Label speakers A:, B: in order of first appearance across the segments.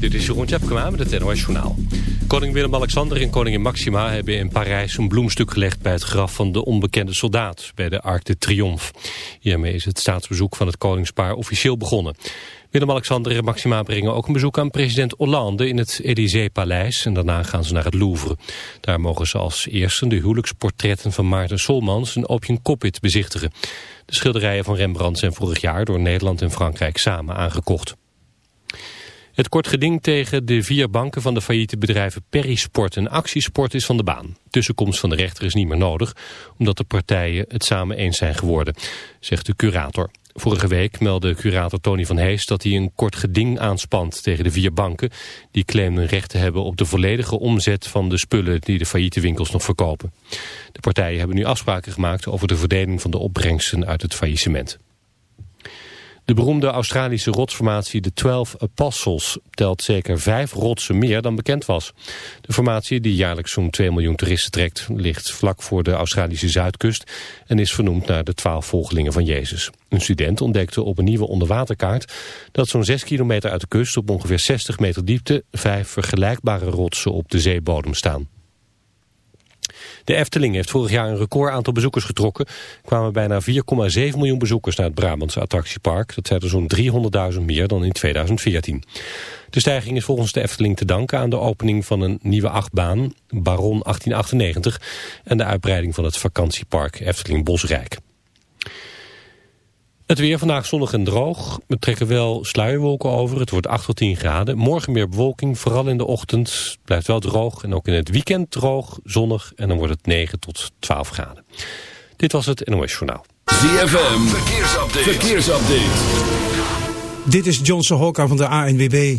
A: Dit is Jeroen Tjepkema met het NOS Journaal. Koning Willem-Alexander en koningin Maxima hebben in Parijs een bloemstuk gelegd bij het graf van de onbekende soldaat bij de Arc de Triomphe. Hiermee is het staatsbezoek van het koningspaar officieel begonnen. Willem-Alexander en Maxima brengen ook een bezoek aan president Hollande in het Élysée-paleis en daarna gaan ze naar het Louvre. Daar mogen ze als eerste de huwelijksportretten van Maarten Solmans en Opium Coppit bezichtigen. De schilderijen van Rembrandt zijn vorig jaar door Nederland en Frankrijk samen aangekocht. Het kort geding tegen de vier banken van de failliete bedrijven Perisport en Actiesport is van de baan. Tussenkomst van de rechter is niet meer nodig, omdat de partijen het samen eens zijn geworden, zegt de curator. Vorige week meldde curator Tony van Hees dat hij een kort geding aanspant tegen de vier banken. Die claimden recht te hebben op de volledige omzet van de spullen die de failliete winkels nog verkopen. De partijen hebben nu afspraken gemaakt over de verdeling van de opbrengsten uit het faillissement. De beroemde Australische rotsformatie de Twelve Apostles telt zeker vijf rotsen meer dan bekend was. De formatie, die jaarlijks zo'n 2 miljoen toeristen trekt, ligt vlak voor de Australische zuidkust en is vernoemd naar de twaalf volgelingen van Jezus. Een student ontdekte op een nieuwe onderwaterkaart dat zo'n 6 kilometer uit de kust op ongeveer 60 meter diepte vijf vergelijkbare rotsen op de zeebodem staan. De Efteling heeft vorig jaar een record aantal bezoekers getrokken. Er kwamen bijna 4,7 miljoen bezoekers naar het Brabantse attractiepark. Dat zijn er zo'n 300.000 meer dan in 2014. De stijging is volgens de Efteling te danken aan de opening van een nieuwe achtbaan, Baron 1898, en de uitbreiding van het vakantiepark Efteling Bosrijk. Het weer vandaag zonnig en droog. We trekken wel sluierwolken over. Het wordt 8 tot 10 graden. Morgen meer bewolking, vooral in de ochtend. Blijft wel droog en ook in het weekend droog, zonnig. En dan wordt het 9 tot 12 graden. Dit was het NOS Journaal.
B: ZFM, verkeersupdate. verkeersupdate.
C: Dit is Johnson Hokka van de ANWB.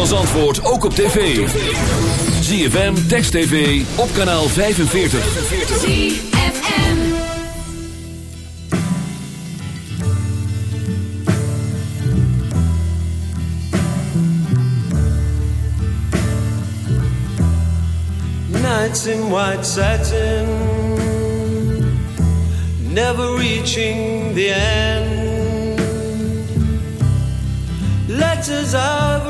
B: Als antwoord ook op tv. ZFM, Text TV, op kanaal 45.
D: ZFM Nights in white satin Never reaching the end Letters I've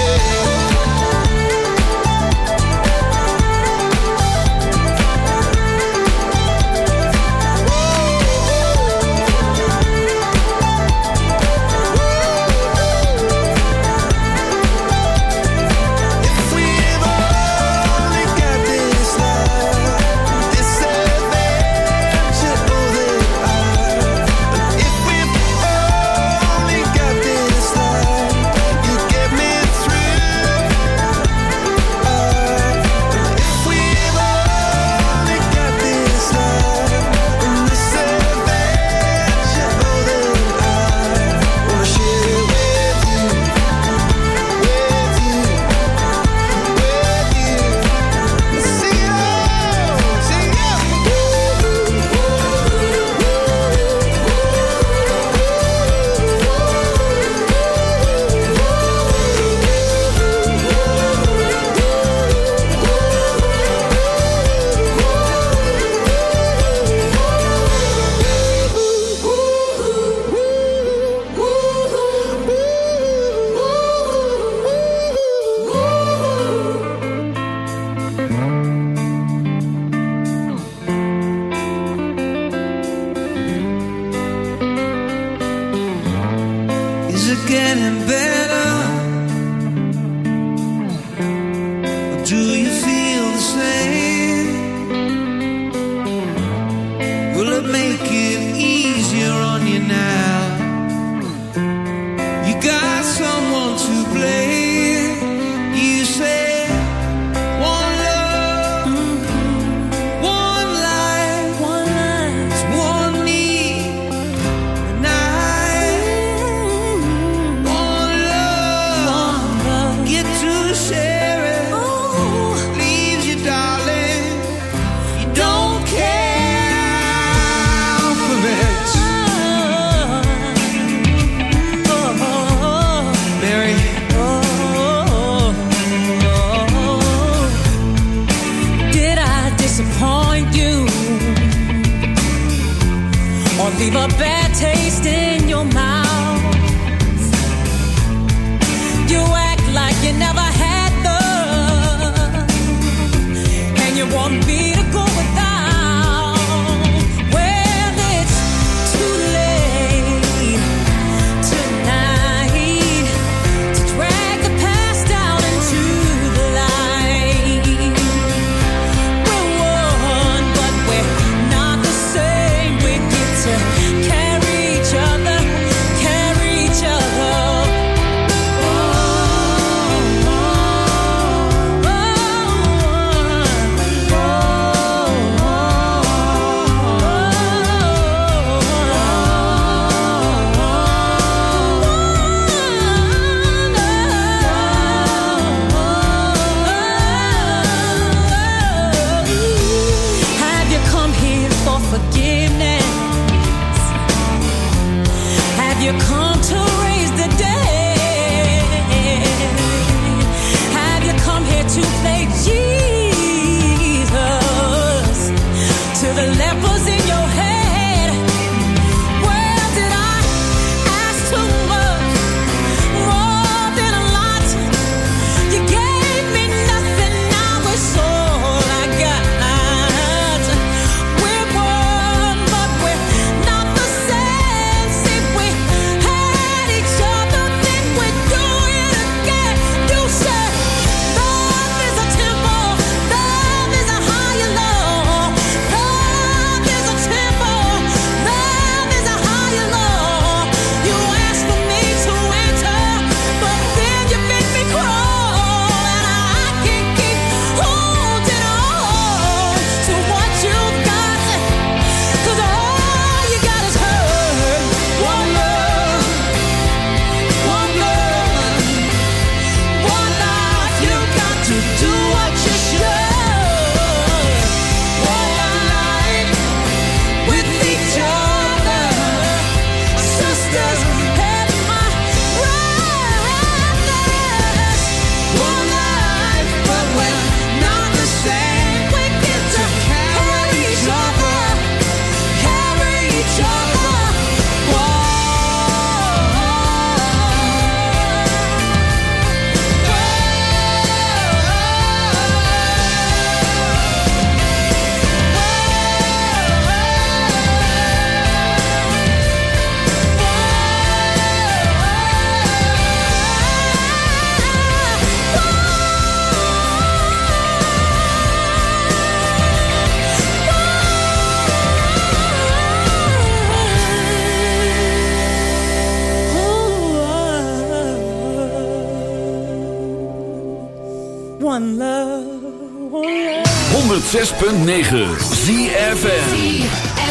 E: One love. One
F: 106.9
E: ZFM.